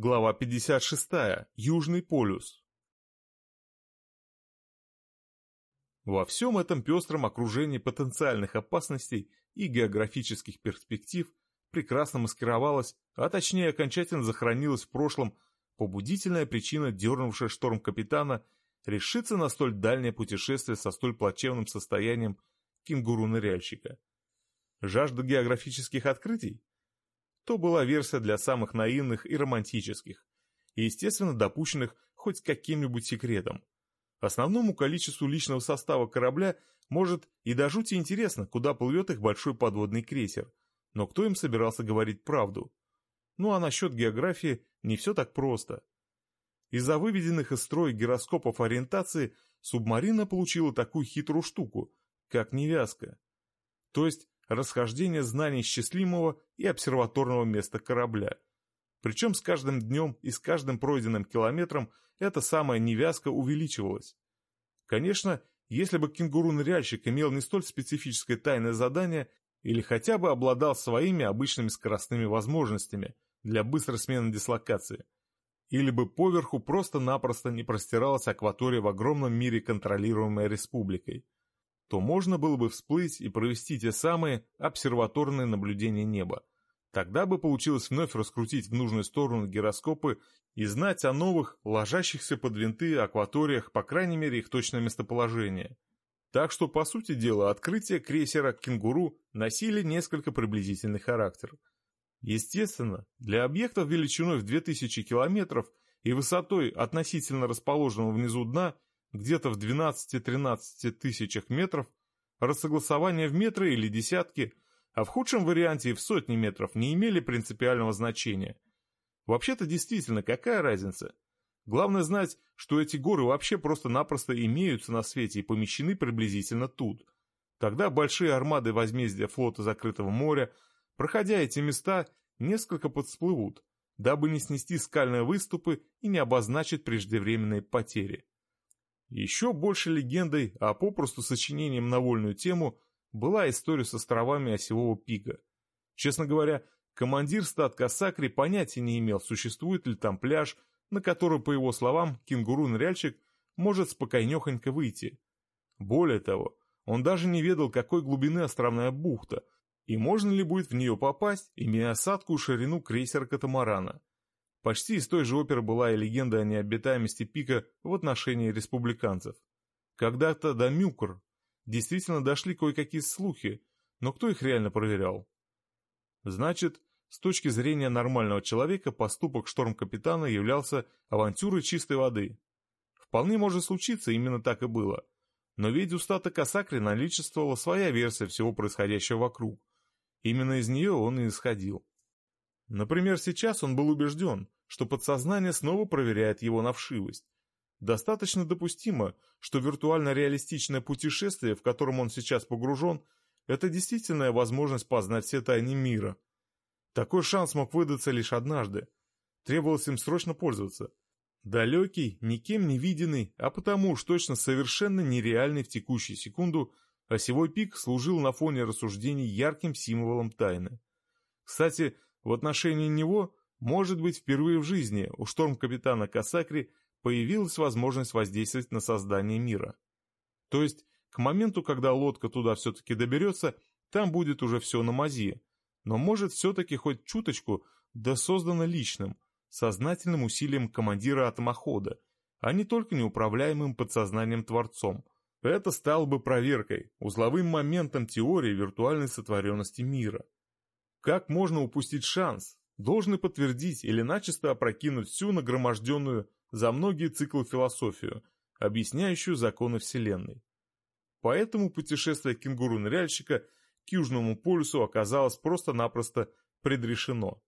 Глава 56. Южный полюс. Во всем этом пестром окружении потенциальных опасностей и географических перспектив прекрасно маскировалась, а точнее окончательно захоронилась в прошлом побудительная причина, дернувшая шторм капитана, решиться на столь дальнее путешествие со столь плачевным состоянием кенгуру-ныряльщика. Жажда географических открытий? То была версия для самых наивных и романтических, и, естественно, допущенных хоть каким-нибудь секретом. Основному количеству личного состава корабля может и до жути интересно, куда плывет их большой подводный крейсер, но кто им собирался говорить правду? Ну а насчет географии не все так просто. Из-за выведенных из строя гироскопов ориентации субмарина получила такую хитрую штуку, как невязка. То есть расхождение знаний счастливого и обсерваторного места корабля. Причем с каждым днем и с каждым пройденным километром эта самая невязка увеличивалась. Конечно, если бы кенгуру-ныряльщик имел не столь специфическое тайное задание или хотя бы обладал своими обычными скоростными возможностями для быстрой смены дислокации, или бы поверху просто-напросто не простиралась акватория в огромном мире, контролируемой республикой – то можно было бы всплыть и провести те самые обсерваторные наблюдения неба. Тогда бы получилось вновь раскрутить в нужную сторону гироскопы и знать о новых, ложащихся под винты акваториях, по крайней мере их точное местоположение. Так что, по сути дела, открытие крейсера «Кенгуру» носили несколько приблизительный характер. Естественно, для объектов величиной в 2000 километров и высотой относительно расположенного внизу дна – где-то в 12-13 тысячах метров, рассогласования в метры или десятки, а в худшем варианте и в сотни метров не имели принципиального значения. Вообще-то действительно, какая разница? Главное знать, что эти горы вообще просто-напросто имеются на свете и помещены приблизительно тут. Тогда большие армады возмездия флота закрытого моря, проходя эти места, несколько подсплывут, дабы не снести скальные выступы и не обозначить преждевременные потери. Еще больше легендой, а попросту сочинением на вольную тему, была история с островами Осевого пика. Честно говоря, командир стат Касакри понятия не имел, существует ли там пляж, на который, по его словам, кенгуру-ныряльщик может спокойнехонько выйти. Более того, он даже не ведал, какой глубины островная бухта, и можно ли будет в нее попасть, имея осадку ширину крейсера-катамарана. Почти из той же оперы была и легенда о необитаемости пика в отношении республиканцев. Когда-то до Мюкр действительно дошли кое-какие слухи, но кто их реально проверял? Значит, с точки зрения нормального человека поступок шторм-капитана являлся авантюрой чистой воды. Вполне может случиться, именно так и было. Но ведь у Стата Касакри наличествовала своя версия всего происходящего вокруг. Именно из нее он и исходил. Например, сейчас он был убежден, что подсознание снова проверяет его на вшивость. Достаточно допустимо, что виртуально-реалистичное путешествие, в котором он сейчас погружен, это действительная возможность познать все тайны мира. Такой шанс мог выдаться лишь однажды. Требовалось им срочно пользоваться. Далекий, никем не виденный, а потому уж точно совершенно нереальный в текущую секунду, осевой пик служил на фоне рассуждений ярким символом тайны. Кстати, в отношении него, может быть, впервые в жизни у шторм-капитана Касакри появилась возможность воздействовать на создание мира. То есть, к моменту, когда лодка туда все-таки доберется, там будет уже все на мази, но может все-таки хоть чуточку, да создано личным, сознательным усилием командира атомохода, а не только неуправляемым подсознанием Творцом. Это стало бы проверкой, узловым моментом теории виртуальной сотворенности мира. Как можно упустить шанс? Должны подтвердить или начисто опрокинуть всю нагроможденную за многие циклы философию, объясняющую законы Вселенной. Поэтому путешествие кенгуру-ныряльщика к Южному полюсу оказалось просто-напросто предрешено.